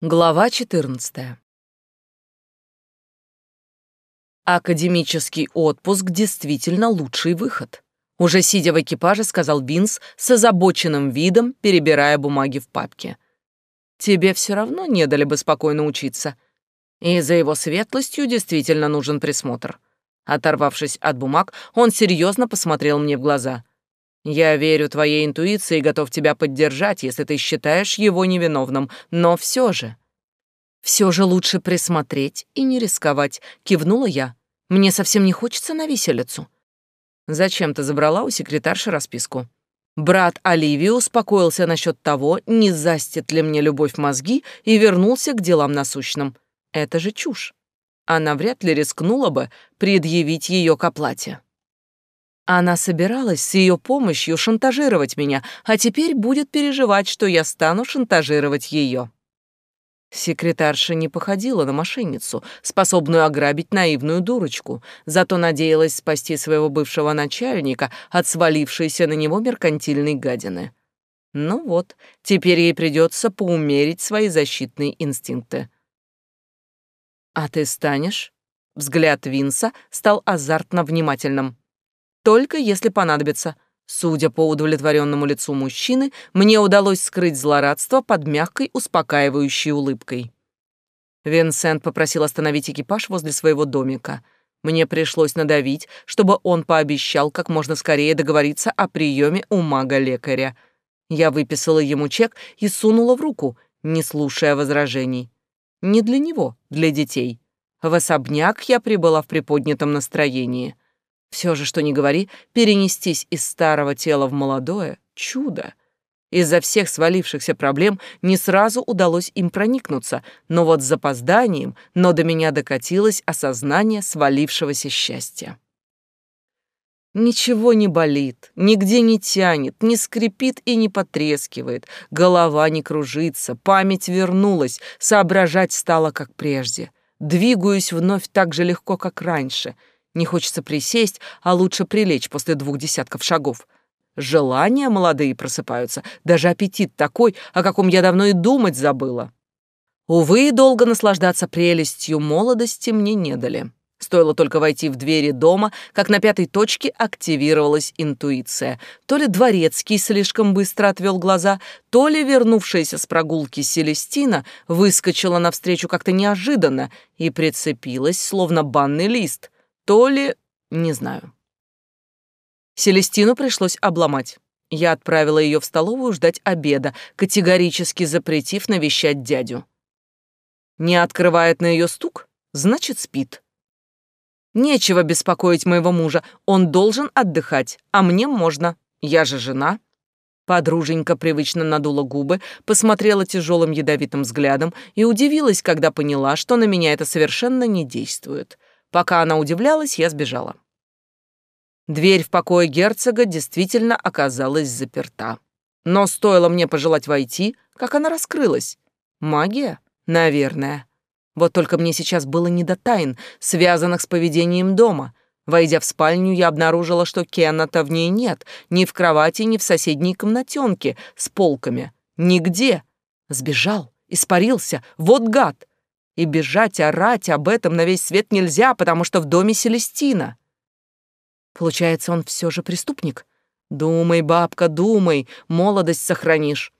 Глава 14. Академический отпуск действительно лучший выход. Уже сидя в экипаже, сказал Бинс с озабоченным видом, перебирая бумаги в папке. Тебе все равно не дали бы спокойно учиться. И за его светлостью действительно нужен присмотр. Оторвавшись от бумаг, он серьезно посмотрел мне в глаза. Я верю твоей интуиции и готов тебя поддержать, если ты считаешь его невиновным, но все же...» «Все же лучше присмотреть и не рисковать», — кивнула я. «Мне совсем не хочется на виселицу». «Зачем ты забрала у секретарши расписку?» Брат Оливии успокоился насчет того, не застит ли мне любовь мозги, и вернулся к делам насущным. Это же чушь. Она вряд ли рискнула бы предъявить ее к оплате. Она собиралась с ее помощью шантажировать меня, а теперь будет переживать, что я стану шантажировать ее. Секретарша не походила на мошенницу, способную ограбить наивную дурочку, зато надеялась спасти своего бывшего начальника от свалившейся на него меркантильной гадины. Ну вот, теперь ей придется поумерить свои защитные инстинкты. «А ты станешь?» Взгляд Винса стал азартно внимательным только если понадобится. Судя по удовлетворенному лицу мужчины, мне удалось скрыть злорадство под мягкой, успокаивающей улыбкой. Винсент попросил остановить экипаж возле своего домика. Мне пришлось надавить, чтобы он пообещал как можно скорее договориться о приеме у мага-лекаря. Я выписала ему чек и сунула в руку, не слушая возражений. Не для него, для детей. В особняк я прибыла в приподнятом настроении — все же, что ни говори, перенестись из старого тела в молодое — чудо. Из-за всех свалившихся проблем не сразу удалось им проникнуться, но вот с запозданием, но до меня докатилось осознание свалившегося счастья. Ничего не болит, нигде не тянет, не скрипит и не потрескивает, голова не кружится, память вернулась, соображать стало как прежде. Двигаюсь вновь так же легко, как раньше — не хочется присесть, а лучше прилечь после двух десятков шагов. Желания молодые просыпаются, даже аппетит такой, о каком я давно и думать забыла. Увы, долго наслаждаться прелестью молодости мне не дали. Стоило только войти в двери дома, как на пятой точке активировалась интуиция. То ли дворецкий слишком быстро отвел глаза, то ли вернувшаяся с прогулки Селестина выскочила навстречу как-то неожиданно и прицепилась, словно банный лист — то ли... не знаю. Селестину пришлось обломать. Я отправила ее в столовую ждать обеда, категорически запретив навещать дядю. Не открывает на ее стук, значит, спит. Нечего беспокоить моего мужа, он должен отдыхать, а мне можно, я же жена. Подруженька привычно надула губы, посмотрела тяжелым ядовитым взглядом и удивилась, когда поняла, что на меня это совершенно не действует. Пока она удивлялась, я сбежала. Дверь в покое герцога действительно оказалась заперта. Но стоило мне пожелать войти, как она раскрылась. Магия? Наверное. Вот только мне сейчас было не до тайн, связанных с поведением дома. Войдя в спальню, я обнаружила, что Кеннета в ней нет, ни в кровати, ни в соседней комнатенке с полками. Нигде. Сбежал, испарился, вот гад и бежать, орать об этом на весь свет нельзя, потому что в доме Селестина. Получается, он все же преступник? Думай, бабка, думай, молодость сохранишь.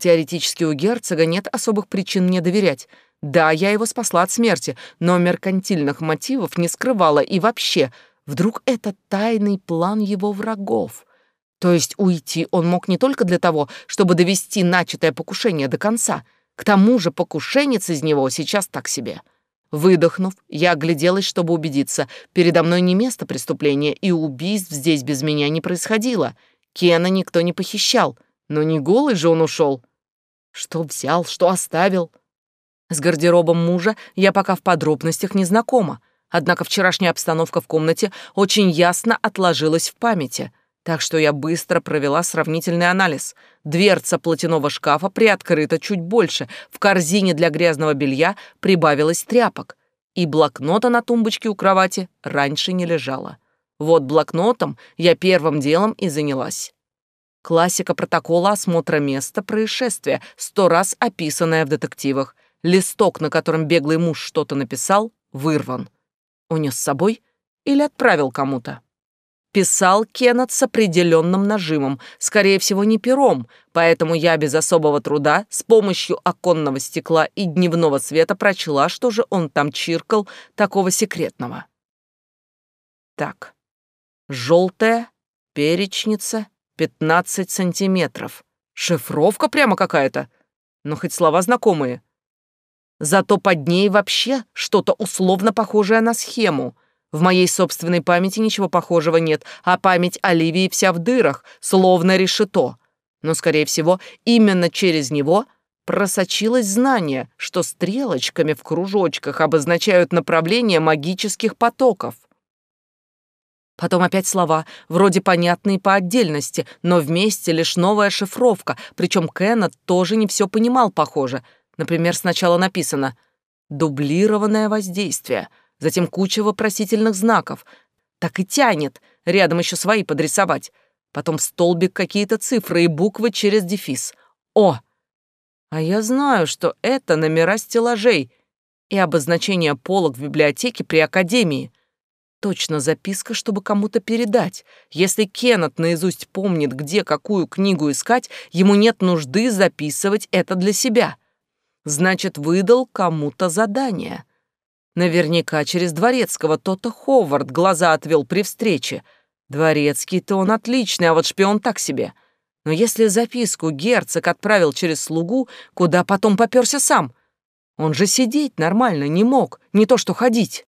Теоретически у герцога нет особых причин мне доверять. Да, я его спасла от смерти, но меркантильных мотивов не скрывала и вообще, вдруг это тайный план его врагов. То есть уйти он мог не только для того, чтобы довести начатое покушение до конца — к тому же покушенец из него сейчас так себе. Выдохнув, я огляделась, чтобы убедиться, передо мной не место преступления, и убийств здесь без меня не происходило. Кена никто не похищал, но не голый же он ушел. Что взял, что оставил? С гардеробом мужа я пока в подробностях не знакома, однако вчерашняя обстановка в комнате очень ясно отложилась в памяти — так что я быстро провела сравнительный анализ. Дверца платяного шкафа приоткрыта чуть больше, в корзине для грязного белья прибавилось тряпок, и блокнота на тумбочке у кровати раньше не лежала. Вот блокнотом я первым делом и занялась. Классика протокола осмотра места происшествия, сто раз описанная в детективах. Листок, на котором беглый муж что-то написал, вырван. Унес с собой или отправил кому-то? Писал Кеннет с определенным нажимом, скорее всего, не пером, поэтому я без особого труда с помощью оконного стекла и дневного света прочла, что же он там чиркал такого секретного. Так, желтая перечница, 15 сантиметров. Шифровка прямо какая-то. Но хоть слова знакомые. Зато под ней вообще что-то условно похожее на схему — в моей собственной памяти ничего похожего нет, а память Оливии вся в дырах, словно решето. Но, скорее всего, именно через него просочилось знание, что стрелочками в кружочках обозначают направление магических потоков. Потом опять слова, вроде понятные по отдельности, но вместе лишь новая шифровка, причем Кеннет тоже не все понимал, похоже. Например, сначала написано «дублированное воздействие», затем куча вопросительных знаков. Так и тянет, рядом еще свои подрисовать. Потом столбик какие-то цифры и буквы через дефис. О! А я знаю, что это номера стеллажей и обозначение полок в библиотеке при Академии. Точно записка, чтобы кому-то передать. Если Кеннет наизусть помнит, где какую книгу искать, ему нет нужды записывать это для себя. Значит, выдал кому-то задание. Наверняка через Дворецкого то-то Ховард глаза отвел при встрече. Дворецкий-то он отличный, а вот шпион так себе. Но если записку герцог отправил через слугу, куда потом попёрся сам? Он же сидеть нормально не мог, не то что ходить.